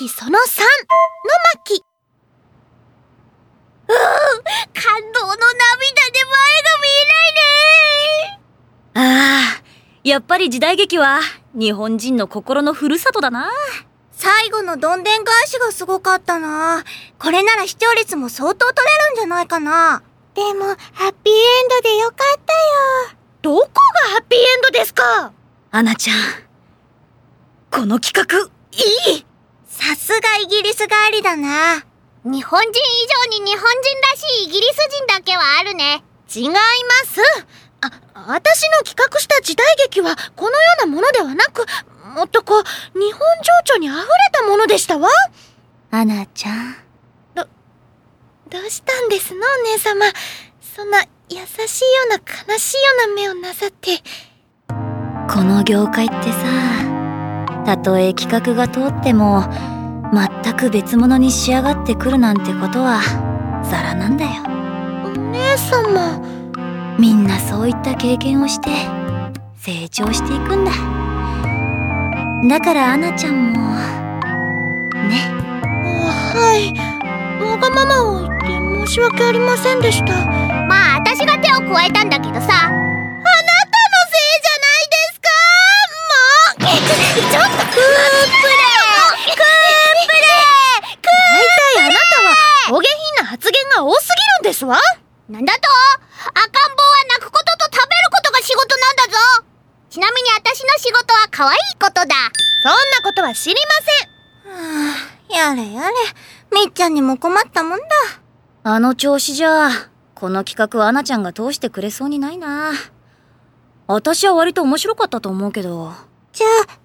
巻その3の巻うー感動の涙で前が見えないねああ、やっぱり時代劇は日本人の心のふるさとだな。最後のどんでん返しがすごかったな。これなら視聴率も相当取れるんじゃないかな。でも、ハッピーエンドでよかったよ。どこがハッピーエンドですか？アナちゃん。この企画、いいさすがイギリス帰りだな。日本人以上に日本人らしいイギリス人だけはあるね。違います。あ、私の企画した時代劇はこのようなものではなく、もっとこう、日本情緒に溢れたものでしたわ。アナちゃん。ど、どうしたんですの、お姉様。そんな優しいような悲しいような目をなさって。この業界ってさ、たとえ企画が通っても、全く別物に仕上がってくるなんてことは、ザラなんだよ。お姉様。みんなそういった経験をして、成長していくんだ。だからアナちゃんも、ね。はい。わがままを言って申し訳ありませんでした。まあ、私が手を加えたんだけどさ。うちょっとクープレークープレー大体あなたは、お下品な発言が多すぎるんですわなんだと赤ん坊は泣くことと食べることが仕事なんだぞちなみに私の仕事は可愛いことだ。そんなことは知りません。はあ、やれやれ。みっちゃんにも困ったもんだ。あの調子じゃ、この企画はアナちゃんが通してくれそうにないな。私は割と面白かったと思うけど。じゃあ、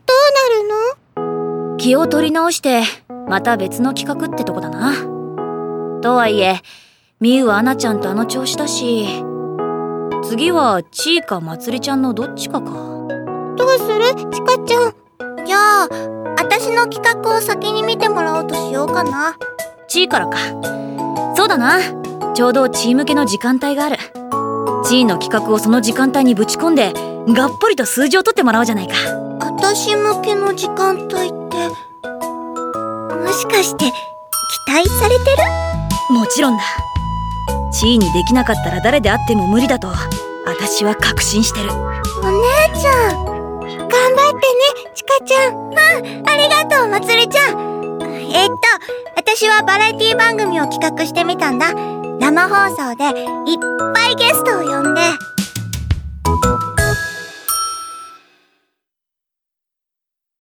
気を取り直して、また別の企画ってとこだな。とはいえ、みゆはアナちゃんとあの調子だし、次はちいかまつりちゃんのどっちかか。どうする？ちかちゃん。じゃあ、私の企画を先に見てもらおうとしようかな。ちーからか。そうだな。ちょうどチー向けの時間帯がある。チーの企画をその時間帯にぶち込んで、がっぽりと数字を取ってもらおうじゃないか。私向けの時間帯って、もしかして、期待されてる？もちろんだ。チーにできなかったら誰であっても無理だと、私は確信してる。お姉ちゃん。頑張ってね、ちかちゃん。うん、ありがとう、まつりちゃん。えー、っと、私はバラエティ番組を企画してみたんだ。生放送でいっぱいゲストを呼んで、